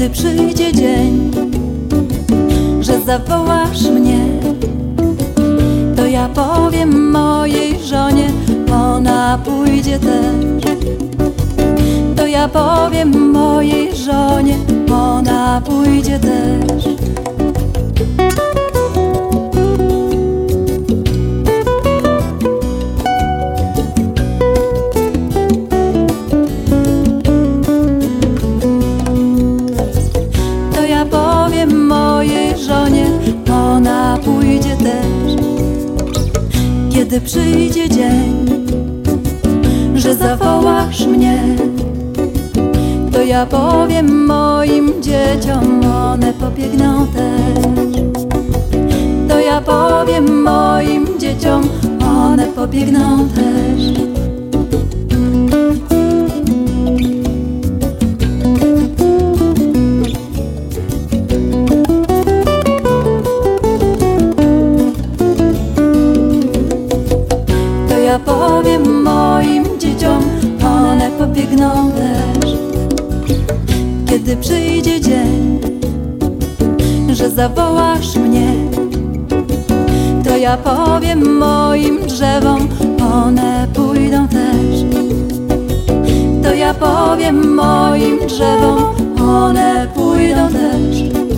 gdy przyjdzie dzień, że zawołasz mnie, to ja powiem mojej żonie, ona pójdzie też. To ja powiem mojej żonie, ona pójdzie też. Kiedy przyjdzie dzień, że zawołasz mnie, to ja powiem moim dzieciom, one pobiegną też. To ja powiem moim dzieciom, one pobiegną też. Ja powiem moim dzieciom, one pobiegną też. Kiedy przyjdzie dzień, że zawołasz mnie, to ja powiem moim drzewom, one pójdą też. To ja powiem moim drzewom, one pójdą też.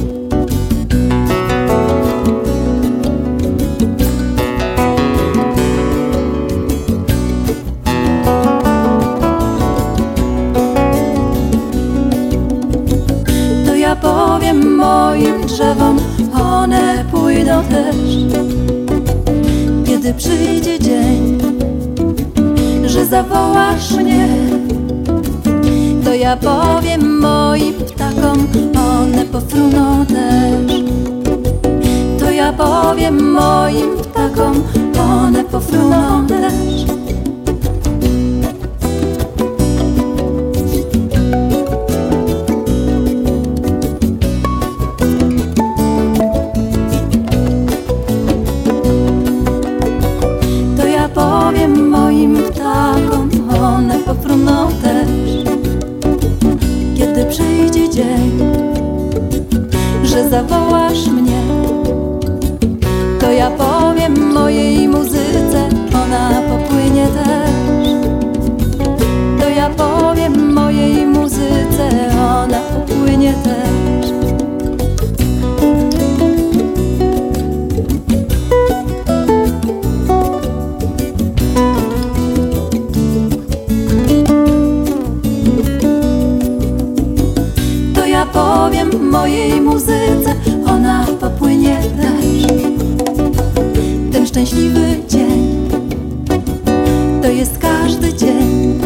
Ja powiem moim drzewom, one pójdą też. Kiedy przyjdzie dzień, że zawołasz mnie, to ja powiem moim ptakom, one pofruną też. To ja powiem moim ptakom, one pofruną zawołasz mnie, to ja powiem mojej muzyce, ja powiem mojej muzyce, ona popłynie też. Ten szczęśliwy dzień to jest każdy dzień,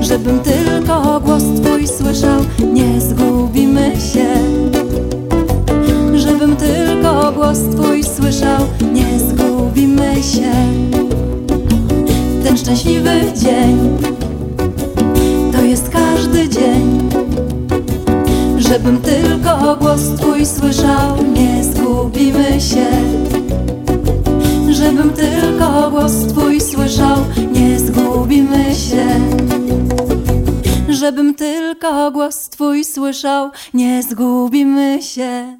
żebym tylko głos Twój słyszał, nie zgubimy się. Żebym tylko głos Twój słyszał, nie zgubimy się. Ten szczęśliwy dzień Żebym tylko głos Twój słyszał, nie zgubimy się. Żebym tylko głos Twój słyszał, nie zgubimy się. Żebym tylko głos Twój słyszał, nie zgubimy się.